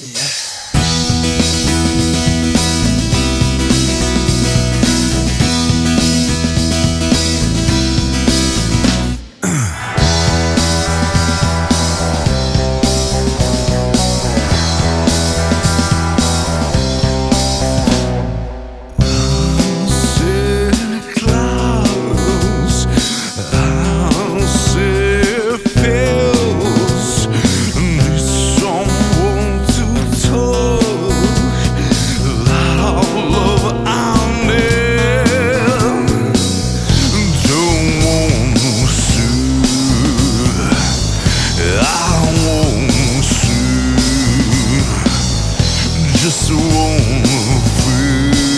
Yeah. won't free.